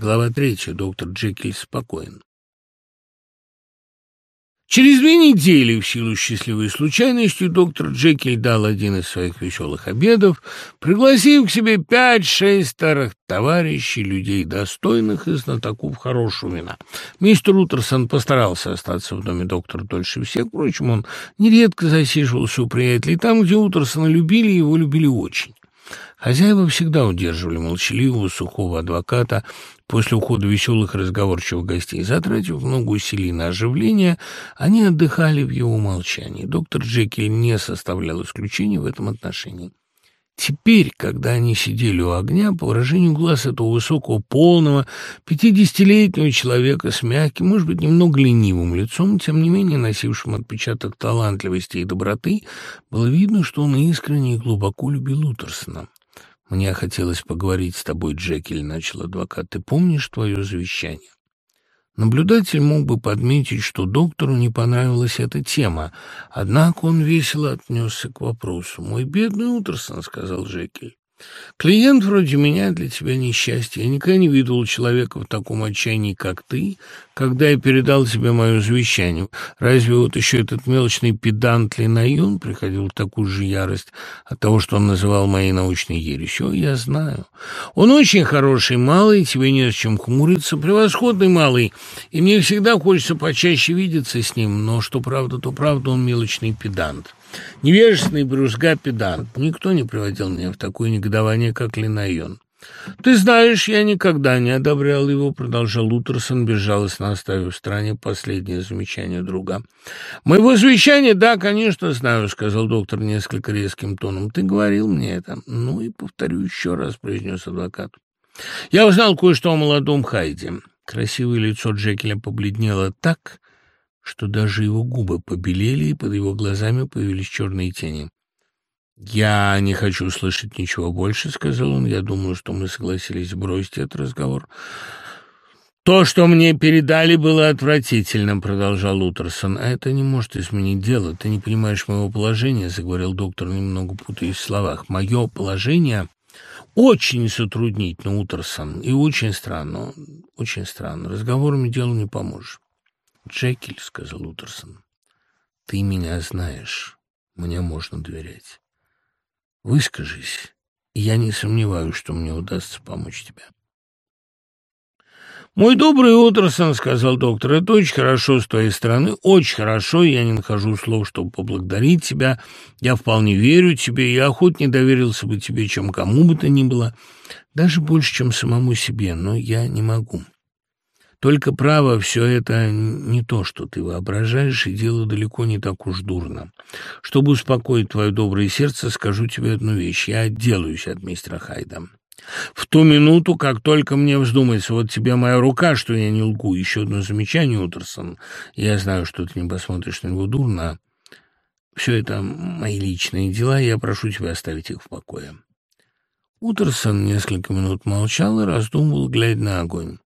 Глава третья. Доктор Джекиль спокоен. Через две недели, в силу счастливой случайности, доктор Джекиль дал один из своих веселых обедов, пригласив к себе пять-шесть старых товарищей, людей достойных и знатоков хорошего вина. Мистер Утерсон постарался остаться в доме доктора дольше всех, впрочем, он нередко засиживался у приятелей там, где Утерсона любили, его любили очень. Хозяева всегда удерживали молчаливого, сухого адвоката, После ухода веселых разговорчивых гостей затратив много усилий на оживление, они отдыхали в его молчании. Доктор Джекиль не составлял исключения в этом отношении. Теперь, когда они сидели у огня, по выражению глаз этого высокого, полного, пятидесятилетнего человека с мягким, может быть, немного ленивым лицом, тем не менее носившим отпечаток талантливости и доброты, было видно, что он искренне и глубоко любил Утерсона. Мне хотелось поговорить с тобой, Джекель, — начал адвокат. Ты помнишь твое завещание? Наблюдатель мог бы подметить, что доктору не понравилась эта тема, однако он весело отнесся к вопросу. «Мой бедный Утерсон», — сказал Джекель. Клиент вроде меня для тебя несчастье. Я никогда не видел человека в таком отчаянии, как ты, когда я передал тебе мое завещание. Разве вот еще этот мелочный педант Ленаюн приходил в такую же ярость от того, что он называл моей научной ересью? Я знаю. Он очень хороший малый, тебе не с чем хмуриться, превосходный малый, и мне всегда хочется почаще видеться с ним, но что правда, то правда, он мелочный педант». Невежественный брюзга педант. Никто не приводил меня в такое негодование, как Линайон. «Ты знаешь, я никогда не одобрял его», — продолжал Лутерсон, безжалостно оставив в стране последнее замечание друга. «Моего замечания, да, конечно, знаю», — сказал доктор несколько резким тоном. «Ты говорил мне это». «Ну и повторю еще раз», — произнес адвокат. «Я узнал кое-что о молодом Хайде». Красивое лицо Джекеля побледнело так, что даже его губы побелели и под его глазами появились черные тени. «Я не хочу слышать ничего больше», — сказал он. «Я думаю, что мы согласились бросить этот разговор». «То, что мне передали, было отвратительным, — продолжал Утерсон. «А это не может изменить дело. Ты не понимаешь моего положения», — заговорил доктор, немного путаясь в словах. «Мое положение очень сотруднительно, Утерсон, и очень странно, очень странно. Разговорами делу не поможешь». «Джекель», — сказал Утерсон, — «ты меня знаешь, мне можно доверять. Выскажись, и я не сомневаюсь, что мне удастся помочь тебе». «Мой добрый Утерсон», — сказал доктор, — «это очень хорошо с твоей стороны, очень хорошо, я не нахожу слов, чтобы поблагодарить тебя. Я вполне верю тебе, я охотнее доверился бы тебе, чем кому бы то ни было, даже больше, чем самому себе, но я не могу». Только право все это не то, что ты воображаешь, и дело далеко не так уж дурно. Чтобы успокоить твое доброе сердце, скажу тебе одну вещь. Я отделаюсь от мистера Хайда. В ту минуту, как только мне вздумается, вот тебе моя рука, что я не лгу. Еще одно замечание, Утерсон. Я знаю, что ты не посмотришь на него дурно. Все это мои личные дела, я прошу тебя оставить их в покое. Утерсон несколько минут молчал и раздумывал, глядя на огонь.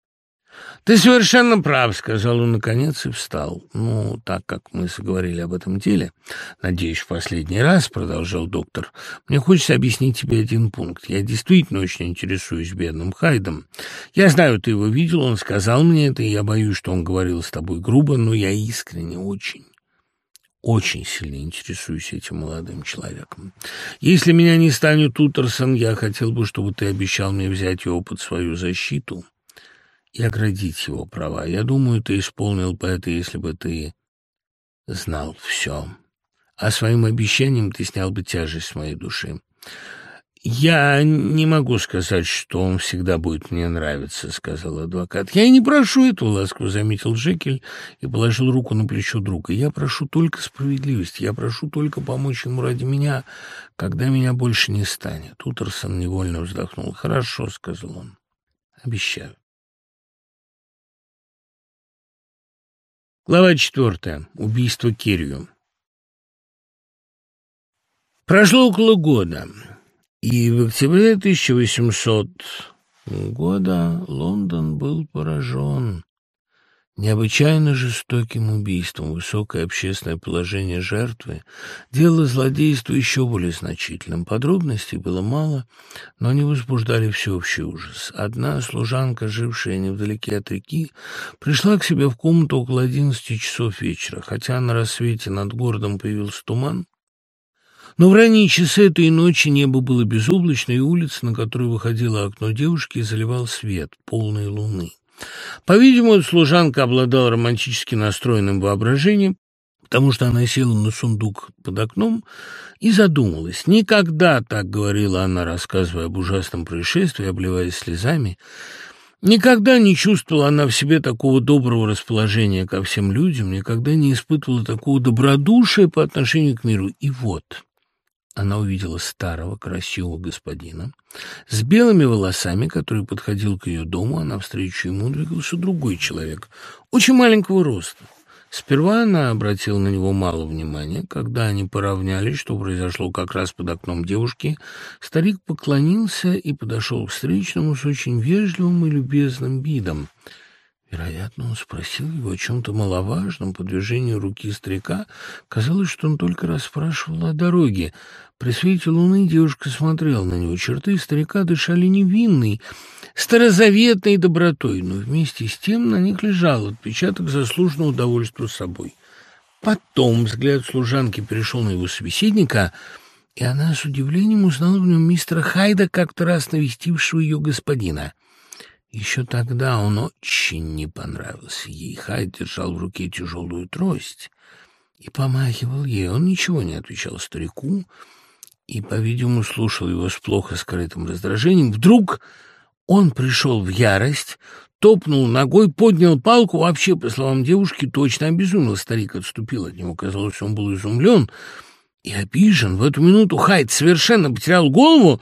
Ты совершенно прав, — сказал он наконец и встал. Ну, так как мы соговорили об этом деле, надеюсь, в последний раз, — продолжал доктор, — мне хочется объяснить тебе один пункт. Я действительно очень интересуюсь бедным Хайдом. Я знаю, ты его видел, он сказал мне это, и я боюсь, что он говорил с тобой грубо, но я искренне очень очень сильно интересуюсь этим молодым человеком. Если меня не станет Утерсон, я хотел бы, чтобы ты обещал мне взять его под свою защиту Як родить его права. Я думаю, ты исполнил бы это, если бы ты знал все. А своим обещанием ты снял бы тяжесть с моей души. «Я не могу сказать, что он всегда будет мне нравиться», — сказал адвокат. «Я и не прошу эту ласку», — заметил Джекель и положил руку на плечо друга. «Я прошу только справедливости. Я прошу только помочь ему ради меня, когда меня больше не станет». Утерсон невольно вздохнул. «Хорошо», — сказал он. «Обещаю». Глава четвертая. Убийство Кирию. Прошло около года, и в октябре 1800 года Лондон был поражен Необычайно жестоким убийством высокое общественное положение жертвы делало злодейство еще более значительным. Подробностей было мало, но они возбуждали всеобщий ужас. Одна служанка, жившая невдалеке от реки, пришла к себе в комнату около одиннадцати часов вечера. Хотя на рассвете над городом появился туман, но в ранние часы этой ночи небо было безоблачно, и улица, на которую выходило окно девушки, заливал свет полной луны. По-видимому, служанка обладала романтически настроенным воображением, потому что она села на сундук под окном и задумалась. Никогда, так говорила она, рассказывая об ужасном происшествии, обливаясь слезами, никогда не чувствовала она в себе такого доброго расположения ко всем людям, никогда не испытывала такого добродушия по отношению к миру. И вот... Она увидела старого, красивого господина с белыми волосами, который подходил к ее дому, а навстречу ему двигался другой человек, очень маленького роста. Сперва она обратила на него мало внимания. Когда они поравнялись, что произошло как раз под окном девушки, старик поклонился и подошел к встречному с очень вежливым и любезным видом — Вероятно, он спросил его о чем-то маловажном по движению руки старика. Казалось, что он только расспрашивал о дороге. При свете луны девушка смотрела на него. Черты старика дышали невинной, старозаветной добротой, но вместе с тем на них лежал отпечаток заслуженного удовольствия собой. Потом взгляд служанки перешел на его собеседника — и она с удивлением узнала в нем мистера Хайда, как-то раз навестившего ее господина. Еще тогда он очень не понравился ей. Хайд держал в руке тяжелую трость и помахивал ей. Он ничего не отвечал старику и, по-видимому, слушал его с плохо скрытым раздражением. Вдруг он пришел в ярость, топнул ногой, поднял палку. Вообще, по словам девушки, точно обезумел. Старик отступил от него. Казалось, он был изумлен и обижен. В эту минуту Хайд совершенно потерял голову,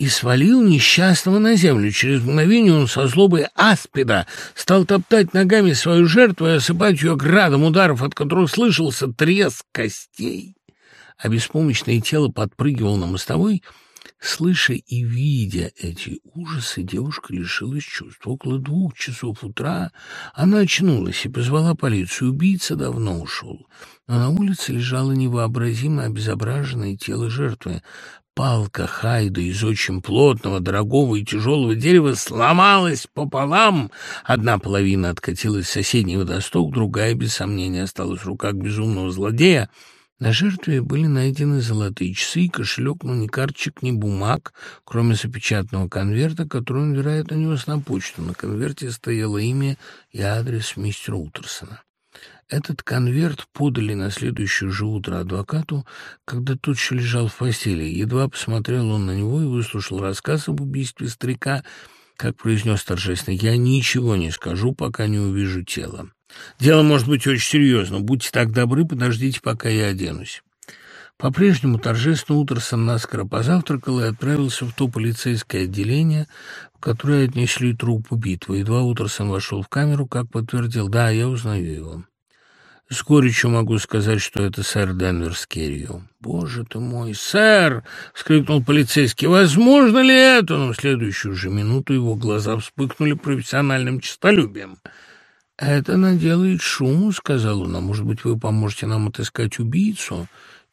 и свалил несчастного на землю. Через мгновение он со злобой аспида стал топтать ногами свою жертву и осыпать ее градом ударов, от которых слышался треск костей. А беспомощное тело подпрыгивало на мостовой. Слыша и видя эти ужасы, девушка лишилась чувств. Около двух часов утра она очнулась и позвала полицию. Убийца давно ушел но на улице лежало невообразимо обезображенное тело жертвы палка Хайда из очень плотного, дорогого и тяжелого дерева сломалась пополам. Одна половина откатилась с соседний до другая, без сомнения, осталась в руках безумного злодея. На жертве были найдены золотые часы и кошелек, но ни карточек, ни бумаг, кроме запечатанного конверта, который он, вероятно, нес на почту. На конверте стояло имя и адрес мистера Утерсона. Этот конверт подали на следующее же утро адвокату, когда тот еще лежал в постели. Едва посмотрел он на него и выслушал рассказ об убийстве старика, как произнес торжественно, «Я ничего не скажу, пока не увижу тело. Дело может быть очень серьезно. Будьте так добры, подождите, пока я оденусь». По-прежнему торжественно Утерсон наскоро позавтракал и отправился в то полицейское отделение, в которое отнесли труп убитого. Едва Утерсон вошел в камеру, как подтвердил, «Да, я узнаю его». Вскоре могу сказать, что это сэр Денвер с Керрио. «Боже ты мой, сэр!» — вскрикнул полицейский. «Возможно ли это?» Но в следующую же минуту его глаза вспыхнули профессиональным честолюбием. «Это наделает шуму», — сказал он. «А может быть, вы поможете нам отыскать убийцу?»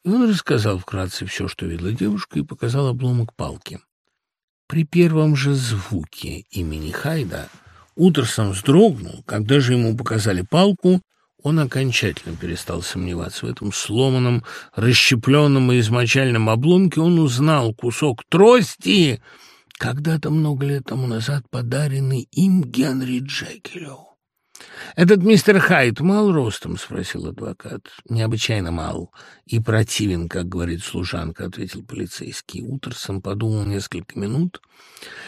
И он рассказал вкратце все, что видела девушка, и показал обломок палки. При первом же звуке имени Хайда Утерсон вздрогнул, когда же ему показали палку — он окончательно перестал сомневаться в этом сломанном, расщепленном и измочальном обломке. Он узнал кусок трости, когда-то много лет тому назад подаренный им Генри Джекелю. «Этот мистер Хайт мал ростом?» — спросил адвокат. «Необычайно мал и противен, как говорит служанка», — ответил полицейский. Утерсон подумал несколько минут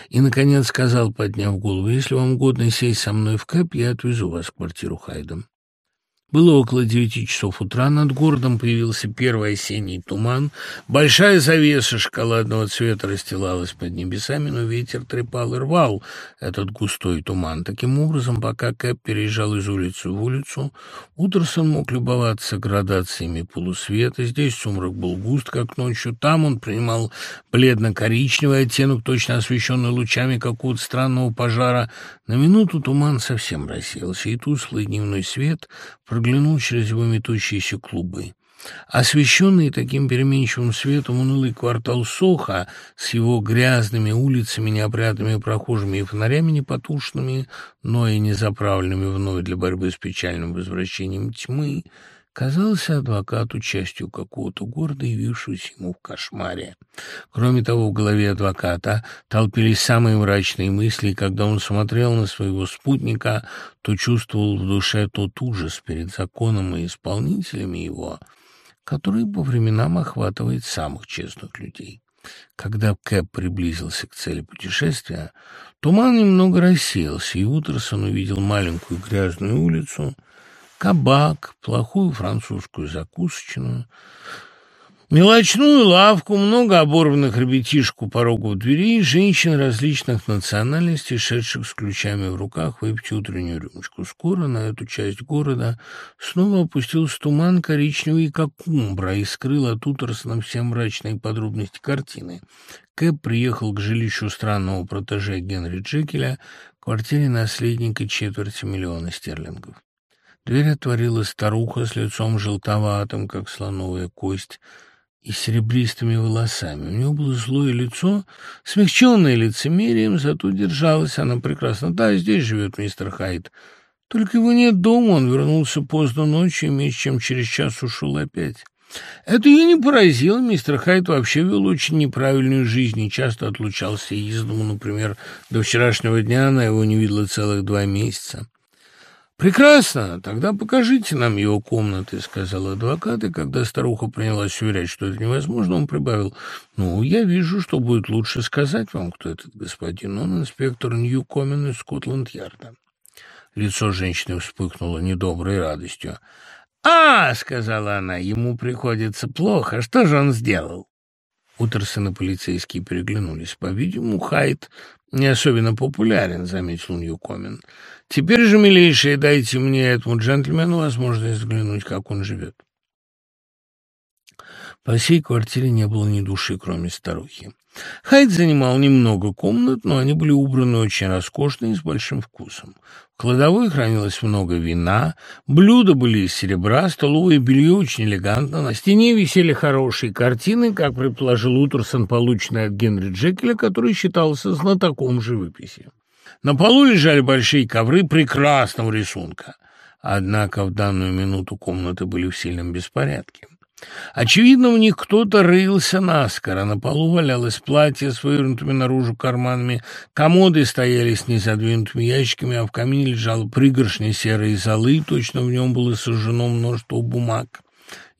и, наконец, сказал, подняв голову, «Если вам угодно сесть со мной в кэп, я отвезу вас в квартиру Хайда». Было около девяти часов утра, над городом появился первый осенний туман. Большая завеса шоколадного цвета расстилалась под небесами, но ветер трепал и рвал этот густой туман. Таким образом, пока Кэп переезжал из улицы в улицу, Утерсон мог любоваться градациями полусвета. Здесь сумрак был густ, как ночью. Там он принимал бледно-коричневый оттенок, точно освещенный лучами какого-то странного пожара. На минуту туман совсем рассеялся, и тусклый дневной свет проглянувшись в метущиеся клубы. Освещенный таким переменчивым светом унылый квартал Соха с его грязными улицами, неопрятными прохожими и фонарями непотушными, но и не заправленными вновь для борьбы с печальным возвращением тьмы — казался адвокату частью какого-то города, явившегося ему в кошмаре. Кроме того, в голове адвоката толпились самые мрачные мысли, и когда он смотрел на своего спутника, то чувствовал в душе тот ужас перед законом и исполнителями его, который по временам охватывает самых честных людей. Когда Кэп приблизился к цели путешествия, туман немного рассеялся, и Утерсон увидел маленькую грязную улицу — кабак, плохую французскую закусочную. Мелочную лавку, много оборванных ребятишек у порога двери, женщин различных национальностей, шедших с ключами в руках, выпить утреннюю рюмочку. Скоро на эту часть города снова опустился туман коричневый, как умбра, и скрыл от уторсна все мрачные подробности картины. Кэп приехал к жилищу странного протеже Генри Джекеля, квартире наследника четверти миллиона стерлингов. Дверь отворила старуха с лицом желтоватым, как слоновая кость, и серебристыми волосами. У нее было злое лицо, смягченное лицемерием, зато держалась она прекрасно. «Да, здесь живет мистер Хайт. Только его нет дома, он вернулся поздно ночью, и меньше чем через час ушел опять». Это ее не поразило. Мистер Хайт вообще вел очень неправильную жизнь и часто отлучался из дому. Например, до вчерашнего дня она его не видела целых два месяца. «Прекрасно! Тогда покажите нам его комнаты», — сказал адвокат, и когда старуха принялась уверять, что это невозможно, он прибавил, «Ну, я вижу, что будет лучше сказать вам, кто этот господин. Он инспектор Ньюкомен из Скотланд-Ярда». Лицо женщины вспыхнуло недоброй радостью. «А!» — сказала она, — «ему приходится плохо. Что же он сделал?» Утерсон и полицейские переглянулись. По-видимому, Хайт не особенно популярен, заметил Ньюкомин. Теперь же, милейшие, дайте мне этому джентльмену возможность взглянуть, как он живет. По всей квартире не было ни души, кроме старухи. Хайд занимал немного комнат, но они были убраны очень роскошно и с большим вкусом. Кладовой хранилось много вина, блюда были из серебра, столовые белье очень элегантно, на стене висели хорошие картины, как предположил Утерсон, полученные от Генри Джекеля, который считался знатоком живописи. На полу лежали большие ковры прекрасного рисунка. Однако в данную минуту комнаты были в сильном беспорядке. Очевидно, у них кто-то рылся наскоро. На полу валялось платье с вывернутыми наружу карманами, комоды стояли с незадвинутыми ящиками, а в камине лежал пригоршня серой золы, точно в нем было сожжено множество бумаг.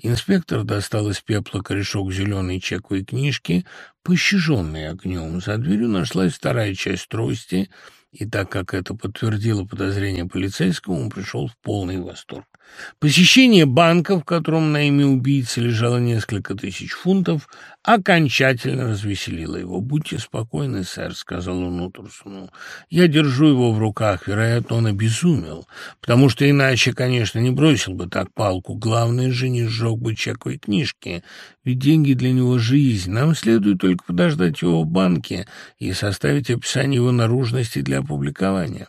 Инспектор достал из пепла корешок зеленой чековой книжки, пощаженной огнем. За дверью нашлась вторая часть трости, и так как это подтвердило подозрение полицейского, он пришел в полный восторг. Посещение банков, на имя убийцы лежало несколько тысяч фунтов, окончательно развеселило его. «Будьте спокойны, сэр», — сказал он Утерсону. «Я держу его в руках. Вероятно, он обезумел, потому что иначе, конечно, не бросил бы так палку. Главное же, не сжег бы чековой книжки, ведь деньги для него — жизнь. Нам следует только подождать его в банке и составить описание его наружности для опубликования».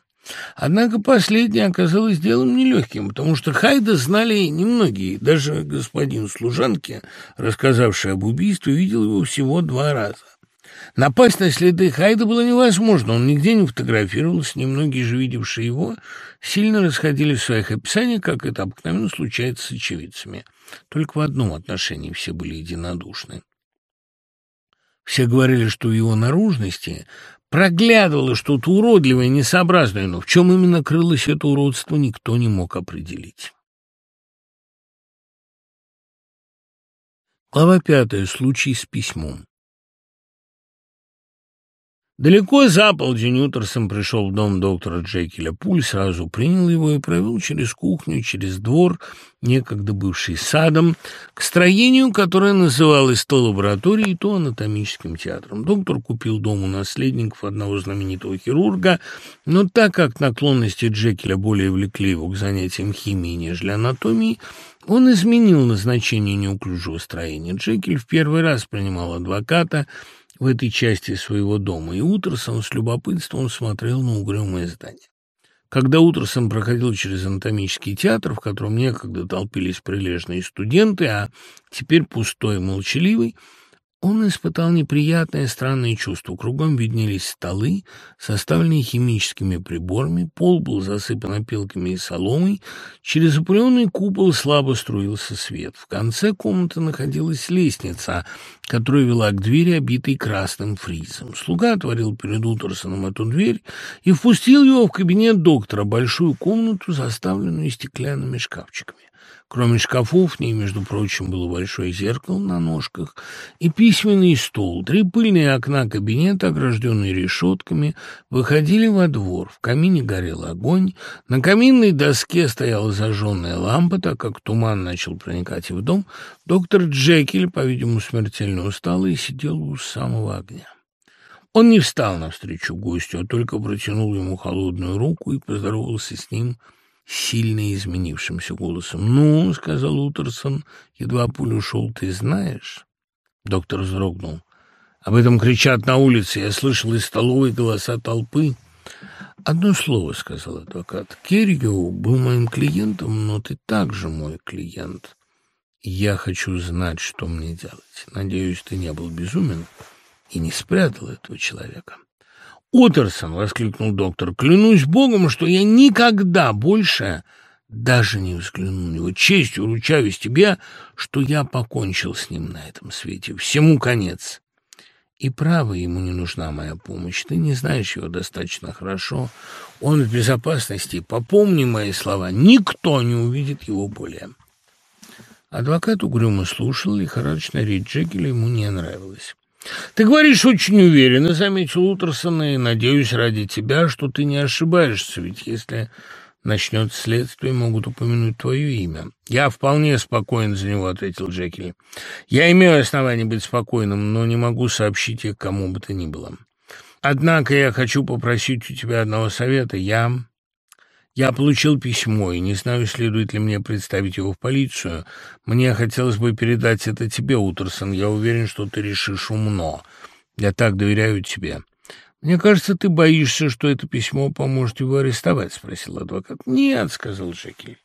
Однако последнее оказалось делом нелегким, потому что Хайда знали немногие. Даже господин служанки, рассказавший об убийстве, видел его всего два раза. Напасть на следы Хайда было невозможно, он нигде не фотографировался, немногие же видевшие его сильно расходились в своих описаниях, как это обыкновенно случается с очевидцами. Только в одном отношении все были единодушны. Все говорили, что в его наружности Проглядывало что-то уродливое, несообразное, но в чем именно крылось это уродство, никто не мог определить. Глава пятая. Случай с письмом. Далеко за полдень Утерсон пришел в дом доктора Джекеля Пуль, сразу принял его и провел через кухню, через двор, некогда бывший садом, к строению, которое называлось то лабораторией, то анатомическим театром. Доктор купил дом у наследников одного знаменитого хирурга, но так как наклонности Джекеля более влекли его к занятиям химии, нежели анатомии, он изменил назначение неуклюжего строения. Джекель в первый раз принимал адвоката – в этой части своего дома, и Утерсон с любопытством смотрел на угрюмое здание. Когда Утерсон проходил через анатомический театр, в котором некогда толпились прилежные студенты, а теперь пустой и молчаливый, он испытал неприятное странное чувство. Кругом виднелись столы, составленные химическими приборами, пол был засыпан опилками и соломой, через опреленный купол слабо струился свет. В конце комнаты находилась лестница, которая вела к двери, обитой красным фризом. Слуга отворил перед Утерсоном эту дверь и впустил его в кабинет доктора, большую комнату, заставленную стеклянными шкафчиками. Кроме шкафов, в ней, между прочим, было большое зеркало на ножках и письменный стол. Три пыльные окна кабинета, огражденные решетками, выходили во двор. В камине горел огонь. На каминной доске стояла зажженная лампа, так как туман начал проникать в дом. Доктор Джекель, по-видимому, смертельно устал и сидел у самого огня. Он не встал навстречу гостю, а только протянул ему холодную руку и поздоровался с ним, — сильно изменившимся голосом. «Ну, — сказал Утерсон, едва пулю ушел, — ты знаешь?» Доктор вздрогнул. «Об этом кричат на улице. Я слышал из столовой голоса толпы». «Одно слово», — сказал адвокат. «Керрио был моим клиентом, но ты также мой клиент. Я хочу знать, что мне делать. Надеюсь, ты не был безумен и не спрятал этого человека». «Утерсон!» — воскликнул доктор. «Клянусь Богом, что я никогда больше даже не взгляну на него. Честью ручаюсь тебе, что я покончил с ним на этом свете. Всему конец. И право, ему не нужна моя помощь. Ты не знаешь его достаточно хорошо. Он в безопасности. Попомни мои слова. Никто не увидит его более». Адвокат угрюмо слушал, лихорадочная речь Джекеля ему не нравилась. Ты говоришь очень уверенно, заметил Утерсон, и надеюсь ради тебя, что ты не ошибаешься, ведь если начнет следствие, могут упомянуть твое имя. Я вполне спокоен за него, ответил Джекиль. Я имею основание быть спокойным, но не могу сообщить их кому бы то ни было. Однако я хочу попросить у тебя одного совета. Я я получил письмо и не знаю, следует ли мне представить его в полицию. Мне хотелось бы передать это тебе, Утерсон. Я уверен, что ты решишь умно. Я так доверяю тебе. Мне кажется, ты боишься, что это письмо поможет его арестовать, спросил адвокат. Нет, сказал Шекель.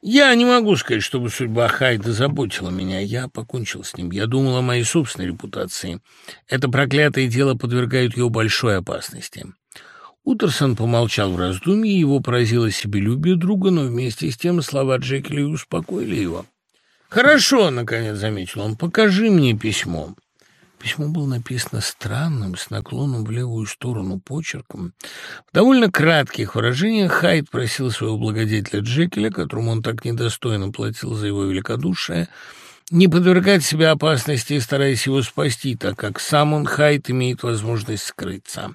Я не могу сказать, чтобы судьба Хайда заботила меня. Я покончил с ним. Я думал о моей собственной репутации. Это проклятое дело подвергает его большой опасности. Утерсон помолчал в раздумье, его поразило себелюбие друга, но вместе с тем слова Джекли успокоили его. «Хорошо», — наконец заметил он, — «покажи мне письмо». Письмо было написано странным, с наклоном в левую сторону почерком. В довольно кратких выражениях Хайд просил своего благодетеля Джекеля, которому он так недостойно платил за его великодушие, не подвергать себя опасности, стараясь его спасти, так как сам он, Хайт, имеет возможность скрыться.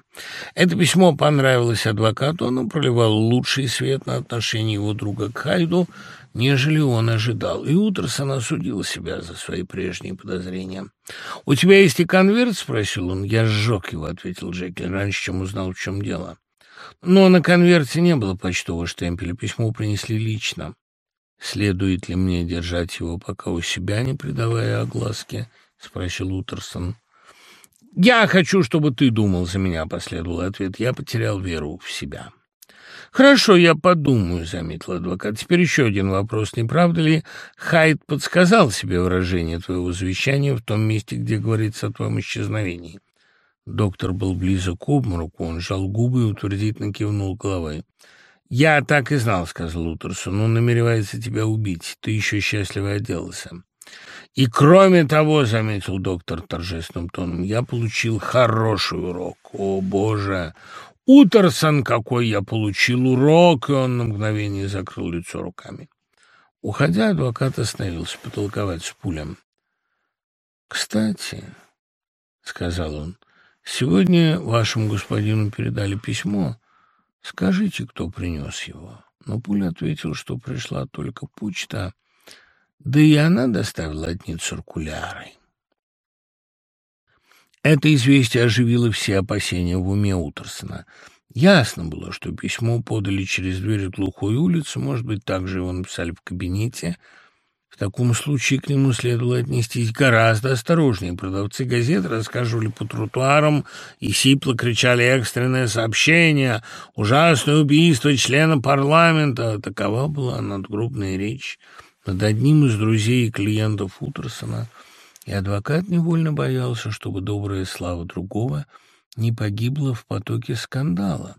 Это письмо понравилось адвокату, оно проливало лучший свет на отношение его друга к Хайду, нежели он ожидал, и Утерсон осудил себя за свои прежние подозрения. «У тебя есть и конверт?» — спросил он. «Я сжег его», — ответил Джеки. раньше, чем узнал, в чем дело. Но на конверте не было почтового штемпеля, письмо принесли лично. Следует ли мне держать его пока у себя, не придавая огласки? — спросил Утерсон. — Я хочу, чтобы ты думал за меня, — последовал ответ. Я потерял веру в себя. — Хорошо, я подумаю, — заметил адвокат. — Теперь еще один вопрос. Не правда ли Хайд подсказал себе выражение твоего завещания в том месте, где говорится о твоем исчезновении? Доктор был близок к обмороку, он сжал губы и утвердительно кивнул головой. Я так и знал, — сказал Утерсон. Он намеревается тебя убить. Ты еще счастливо оделся. И кроме того, — заметил доктор торжественным тоном, — я получил хороший урок. О, Боже! Утерсон, какой я получил урок! И он на мгновение закрыл лицо руками. Уходя, адвокат остановился потолковать с пулем. «Кстати», — сказал он, — «сегодня вашему господину передали письмо» Скажите, кто принес его. Но пуля ответил, что пришла только почта, да и она доставила одни циркуляры. Это известие оживило все опасения в уме Утерсона. Ясно было, что письмо подали через дверь глухой улицы, может быть, также его написали в кабинете — в таком случае к нему следовало отнестись гораздо осторожнее. Продавцы газет рассказывали по тротуарам и сипло кричали экстренное сообщение, ужасное убийство члена парламента. Такова была надгробная речь над одним из друзей и клиентов Утерсона, и адвокат невольно боялся, чтобы добрая слава другого не погибла в потоке скандала.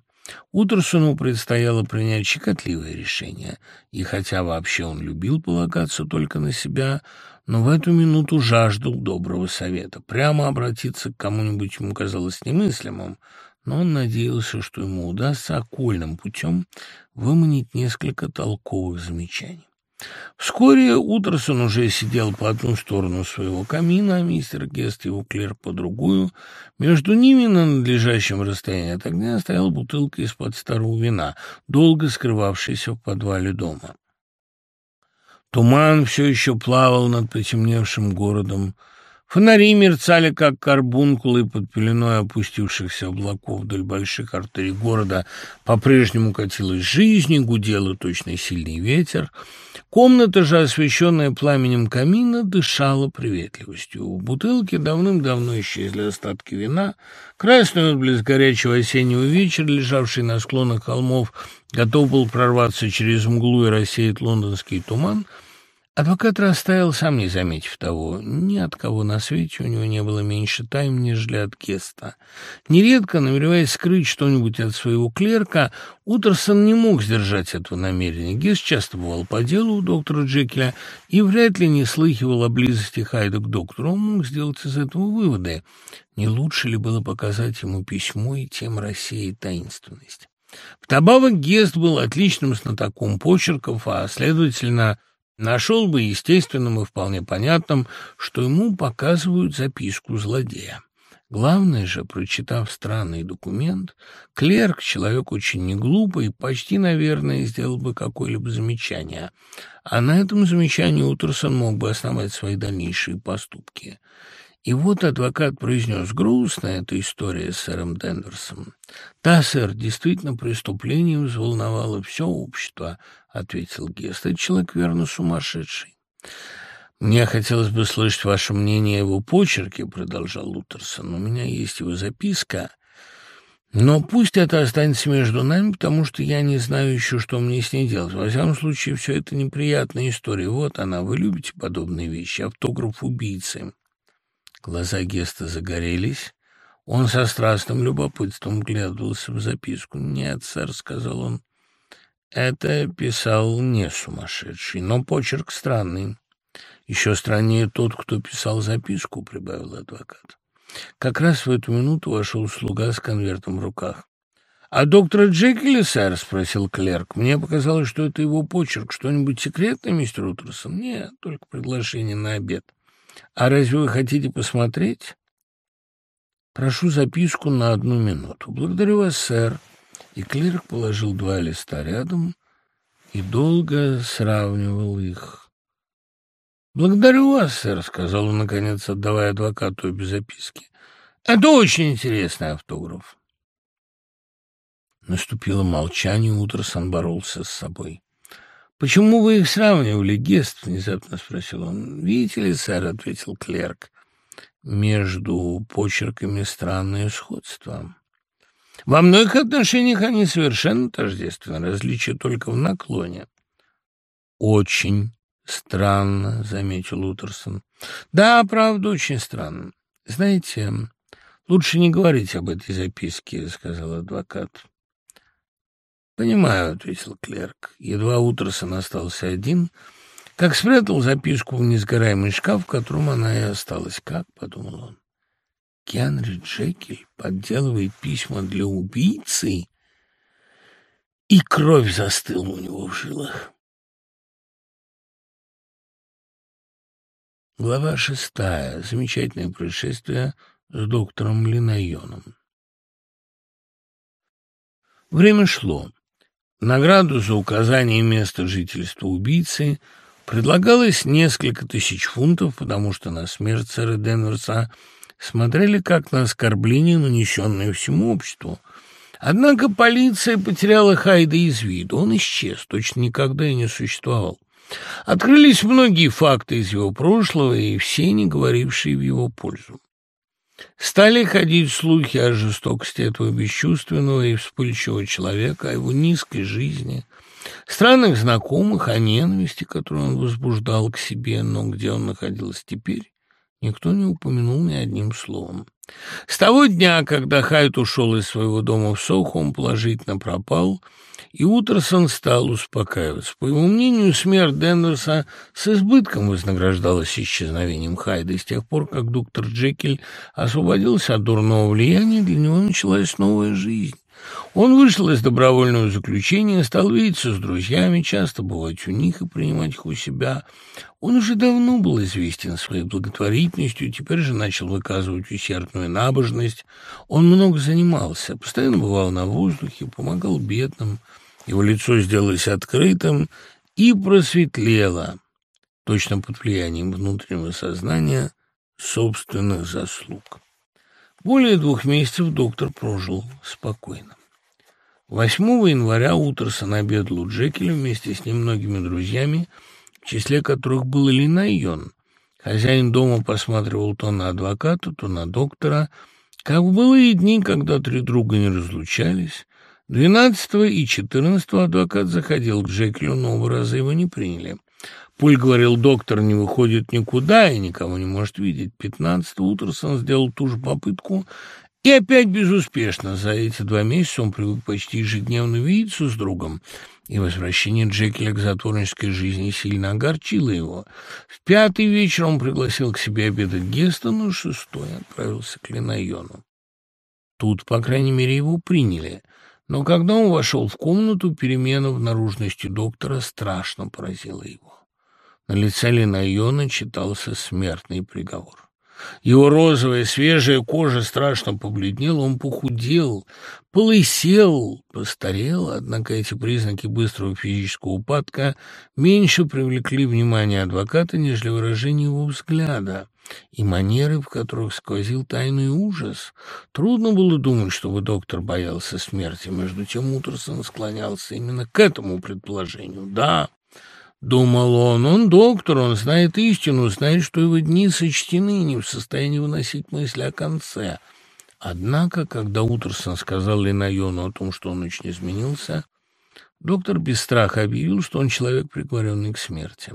Утрасуну предстояло принять щекотливое решение, и хотя вообще он любил полагаться только на себя, но в эту минуту жаждал доброго совета. Прямо обратиться к кому-нибудь ему казалось немыслимым, но он надеялся, что ему удастся окольным путем выманить несколько толковых замечаний. Вскоре утро сон уже сидел по одну сторону своего камина, а мистер Гест и его клерк по другую. Между ними на надлежащем расстоянии от огня стояла бутылка из-под старого вина, долго скрывавшаяся в подвале дома. Туман все еще плавал над потемневшим городом, Фонари мерцали, как карбункулы под пеленой опустившихся облаков вдоль больших артерий города. По-прежнему катилась жизнь и гудела точно сильный ветер. Комната же, освещенная пламенем камина, дышала приветливостью. У бутылки давным-давно исчезли остатки вина. Красный отблеск горячего осеннего вечера, лежавший на склонах холмов, готов был прорваться через мглу и рассеять лондонский туман — Адвокат расставил сам не заметив того, ни от кого на свете у него не было меньше тайм, нежели от Кеста. Нередко, намереваясь скрыть что-нибудь от своего клерка, Утерсон не мог сдержать этого намерения. Гест часто бывал по делу у доктора Джекеля и вряд ли не слыхивал о близости Хайда к доктору. Он мог сделать из этого выводы. Не лучше ли было показать ему письмо и тем рассеять таинственность? Вдобавок Гест был отличным знатоком почерков, а, следовательно, Нашел бы естественным и вполне понятным, что ему показывают записку злодея. Главное же, прочитав странный документ, клерк, человек очень неглупый, почти, наверное, сделал бы какое-либо замечание. А на этом замечании Утерсон мог бы основать свои дальнейшие поступки. И вот адвокат произнес грустно эту историю с сэром Дендерсом. «Да, сэр, действительно, преступление взволновало все общество», — ответил Гест. «Это человек верно сумасшедший». «Мне хотелось бы слышать ваше мнение о его почерке», — продолжал Лутерсон. «У меня есть его записка». Но пусть это останется между нами, потому что я не знаю еще, что мне с ней делать. Во всяком случае, все это неприятная история. Вот она, вы любите подобные вещи, автограф убийцы. Глаза Геста загорелись. Он со страстным любопытством глядывался в записку. «Нет, сэр», — сказал он, — «это писал не сумасшедший, но почерк странный». «Еще страннее тот, кто писал записку», — прибавил адвокат. Как раз в эту минуту вошел слуга с конвертом в руках. «А доктора Джекеля, сэр?» — спросил клерк. «Мне показалось, что это его почерк. Что-нибудь секретное, мистер Утерсон?» «Нет, только приглашение на обед». «А разве вы хотите посмотреть?» «Прошу записку на одну минуту. Благодарю вас, сэр». И клирк положил два листа рядом и долго сравнивал их. «Благодарю вас, сэр», — сказал он, наконец, отдавая адвокату обе записки. «Это очень интересный автограф». Наступило молчание, утро боролся с собой. Почему вы их сравнивали, Гест? — внезапно спросил он. — Видите ли, сэр, — ответил клерк, — между почерками странное сходство. Во многих отношениях они совершенно тождественны, различие только в наклоне. — Очень странно, — заметил Утерсон. — Да, правда, очень странно. Знаете, лучше не говорить об этой записке, — сказал адвокат понимаю ответил клерк едва утроса, он остался один как спрятал записку в несгораемый шкаф в котором она и осталась как подумал он генри джекель подделывает письма для убийцы и кровь застыла у него в жилах глава шестая замечательное происшествие с доктором линайоном время шло Награду за указание места жительства убийцы предлагалось несколько тысяч фунтов, потому что на смерть сэра Денверса смотрели как на оскорбление, нанесенное всему обществу. Однако полиция потеряла Хайда из виду, он исчез, точно никогда и не существовал. Открылись многие факты из его прошлого и все не говорившие в его пользу. Стали ходить слухи о жестокости этого бесчувственного и вспыльчивого человека, о его низкой жизни, странных знакомых, о ненависти, которую он возбуждал к себе, но где он находился теперь, Никто не упомянул ни одним словом. С того дня, когда Хайт ушел из своего дома в Сохо, он положительно пропал, и Утерсон стал успокаиваться. По его мнению, смерть Денверса с избытком вознаграждалась исчезновением Хайда. И с тех пор, как доктор Джекель освободился от дурного влияния, для него началась новая жизнь. Он вышел из добровольного заключения стал видеться с друзьями, часто бывать у них и принимать их у себя. Он уже давно был известен своей благотворительностью, теперь же начал выказывать усердную набожность. Он много занимался, постоянно бывал на воздухе, помогал бедным. Его лицо сделалось открытым и просветлело, точно под влиянием внутреннего сознания собственных заслуг. Более двух месяцев доктор прожил спокойно. 8 января Утерсон обедал у Джекеля вместе с немногими друзьями, в числе которых был и Линайон. Хозяин дома посматривал то на адвоката, то на доктора, как было и дни, когда три друга не разлучались. 12 и 14 адвокат заходил к Джекелю, но оба раза его не приняли — Пуль говорил, доктор не выходит никуда и никого не может видеть. Пятнадцатое утро сделал ту же попытку и опять безуспешно. За эти два месяца он привык почти ежедневно видеться с другом, и возвращение Джекеля к затворнической жизни сильно огорчило его. В пятый вечер он пригласил к себе обедать Гестона, шестой отправился к Линайону. Тут, по крайней мере, его приняли. Но когда он вошел в комнату, перемена в наружности доктора страшно поразила его. На лице Линайона читался смертный приговор. Его розовая свежая кожа страшно побледнела, он похудел, полысел, постарел, однако эти признаки быстрого физического упадка меньше привлекли внимание адвоката, нежели выражение его взгляда и манеры, в которых сквозил тайный ужас. Трудно было думать, чтобы доктор боялся смерти, между тем Утерсон склонялся именно к этому предположению. Да, Думал он, он доктор, он знает истину, знает, что его дни сочтены, не в состоянии выносить мысли о конце. Однако, когда Утерсон сказал Ленайону о том, что он очень изменился, доктор без страха объявил, что он человек, приговоренный к смерти.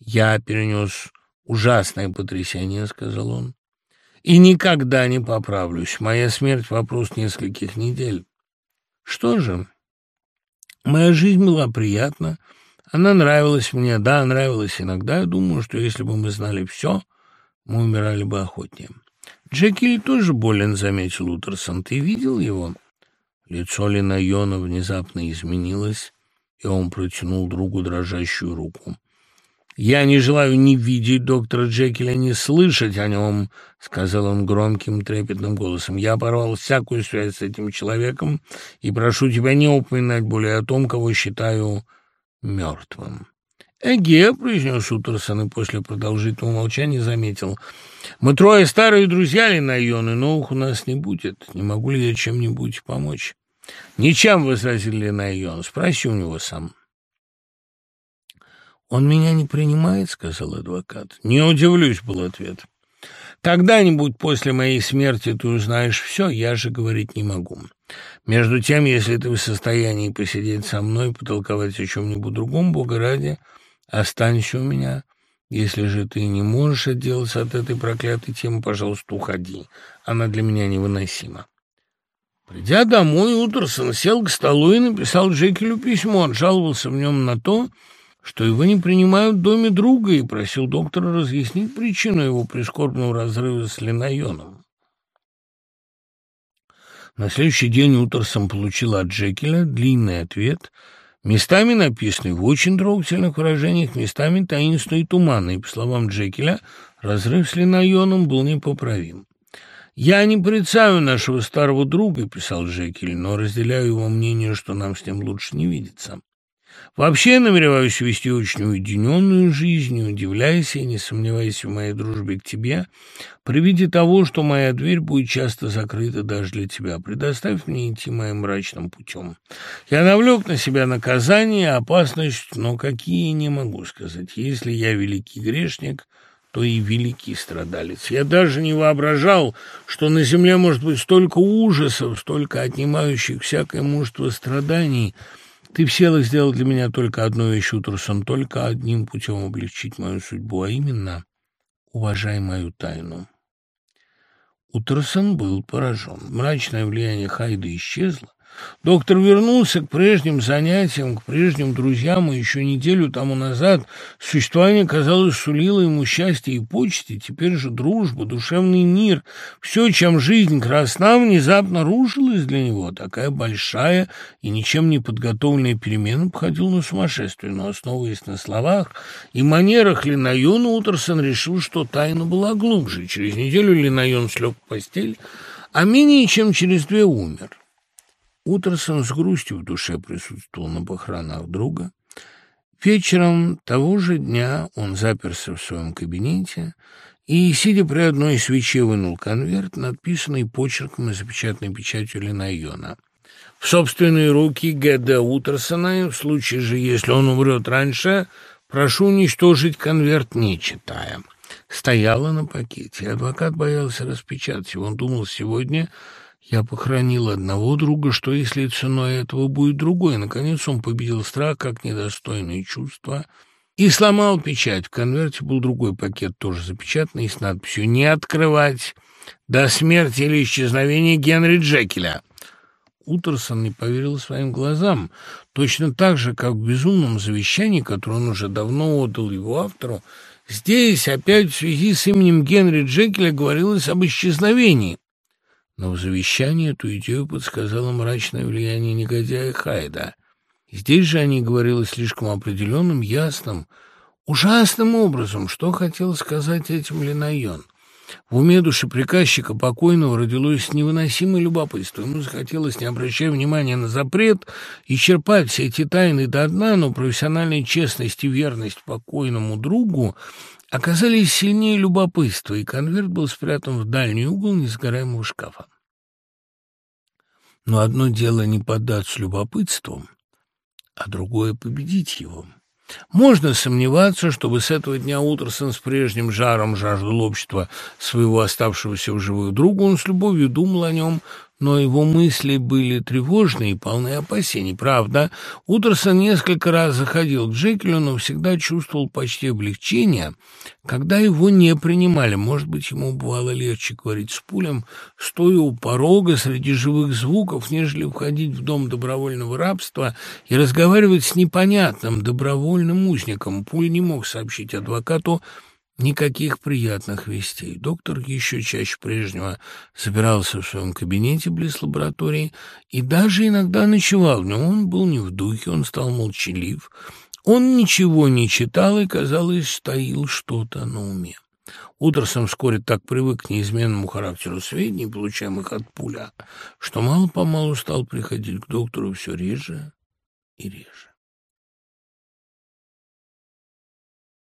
«Я перенес ужасное потрясение», — сказал он, — «и никогда не поправлюсь. Моя смерть — вопрос нескольких недель». «Что же? Моя жизнь была приятна». Она нравилась мне, да, нравилась иногда. Я думаю, что если бы мы знали все, мы умирали бы охотнее. Джекиль тоже болен, заметил Утерсон. Ты видел его? Лицо Линайона внезапно изменилось, и он протянул другу дрожащую руку. «Я не желаю ни видеть доктора Джекеля, ни слышать о нем», — сказал он громким, трепетным голосом. «Я порвал всякую связь с этим человеком и прошу тебя не упоминать более о том, кого считаю мертвым. Эге произнес Утерсон и после продолжительного молчания заметил. «Мы трое старые друзья но ух у нас не будет. Не могу ли я чем-нибудь помочь?» «Ничем», — возразил Ленайон. «Спроси у него сам». «Он меня не принимает», — сказал адвокат. «Не удивлюсь», — был ответ. Когда-нибудь после моей смерти ты узнаешь все, я же говорить не могу. Между тем, если ты в состоянии посидеть со мной, потолковать о чем-нибудь другом, Бога ради, останься у меня. Если же ты не можешь отделаться от этой проклятой темы, пожалуйста, уходи. Она для меня невыносима. Придя домой, Утерсон сел к столу и написал Джекелю письмо. Он жаловался в нем на то, что что его не принимают в доме друга, и просил доктора разъяснить причину его прискорбного разрыва с Ленайоном. На следующий день Утерсон получил от Джекеля длинный ответ, местами написанный в очень трогательных выражениях, местами таинственный и туманный. По словам Джекеля, разрыв с Ленайоном был непоправим. «Я не представлю нашего старого друга», — писал Джекель, «но разделяю его мнение, что нам с ним лучше не видеться». Вообще намереваюсь вести очень уединенную жизнь, не удивляйся и не сомневайся в моей дружбе к тебе, при виде того, что моя дверь будет часто закрыта даже для тебя. Предоставь мне идти моим мрачным путем. Я навлек на себя наказание, опасность, но какие не могу сказать. Если я великий грешник, то и великий страдалец. Я даже не воображал, что на земле может быть столько ужасов, столько отнимающих всякое мужество страданий, ты всела сделал для меня только одну вещь утрусом, только одним путем облегчить мою судьбу, а именно уважай мою тайну. Утерсон был поражен. Мрачное влияние Хайда исчезло. Доктор вернулся к прежним занятиям, к прежним друзьям, и еще неделю тому назад существование, казалось, сулило ему счастье и почте, теперь же дружба, душевный мир, все, чем жизнь красна, внезапно рушилась для него. Такая большая и ничем не подготовленная перемена походила на сумасшествие, но, основываясь на словах и манерах Линайона, Утерсон решил, что тайна была глубже. Через неделю Линайон слег в постель, а менее чем через две умер. Утрасом с грустью в душе присутствовал на похоронах друга. Вечером того же дня он заперся в своем кабинете и, сидя при одной свече, вынул конверт, надписанный почерком и запечатанной печатью Линайона. В собственные руки Г.Д. Утерсона, в случае же, если он умрет раньше, прошу уничтожить конверт, не читая. Стояла на пакете. Адвокат боялся распечатать его. Он думал, сегодня я похоронил одного друга, что, если ценой этого будет другой, наконец он победил страх, как недостойные чувства, и сломал печать. В конверте был другой пакет, тоже запечатанный, с надписью «Не открывать до смерти или исчезновения Генри Джекеля». Утерсон не поверил своим глазам, точно так же, как в безумном завещании, которое он уже давно отдал его автору, здесь опять в связи с именем Генри Джекеля говорилось об исчезновении. Но в завещании эту идею подсказало мрачное влияние негодяя Хайда. Здесь же о ней говорилось слишком определенным, ясным, ужасным образом, что хотел сказать этим Ленайон. В уме души приказчика покойного родилось невыносимое любопытство. Ему захотелось, не обращая внимания на запрет, исчерпать все эти тайны до дна, но профессиональная честность и верность покойному другу оказались сильнее любопытства, и конверт был спрятан в дальний угол несгораемого шкафа. Но одно дело не поддаться любопытству, а другое — победить его. Можно сомневаться, чтобы с этого дня Утерсон с прежним жаром жаждал общества своего оставшегося в живую друга, он с любовью думал о нем, но его мысли были тревожные и полны опасений. Правда, Утерсон несколько раз заходил к Джекелю, но всегда чувствовал почти облегчение, когда его не принимали. Может быть, ему бывало легче говорить с пулем, стоя у порога среди живых звуков, нежели входить в дом добровольного рабства и разговаривать с непонятным добровольным узником. Пуль не мог сообщить адвокату, Никаких приятных вестей. Доктор еще чаще прежнего собирался в своем кабинете близ лаборатории и даже иногда ночевал, в нем. он был не в духе, он стал молчалив. Он ничего не читал и, казалось, стоил что-то на уме. Утерсон вскоре так привык к неизменному характеру сведений, получаемых от пуля, что мало-помалу стал приходить к доктору все реже и реже.